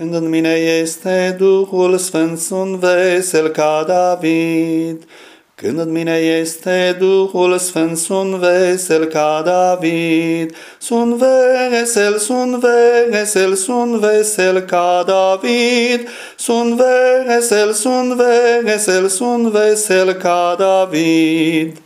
Când în mine este Duhul Sfânt, sunt vesel ca David. Când în mine este Duhul Sfânt, sunt vesel ca David. Sunt vesel, sunt vesel, sunt vesel ca David. Sunt vesel, sunt vesel, sunt vesel ca David.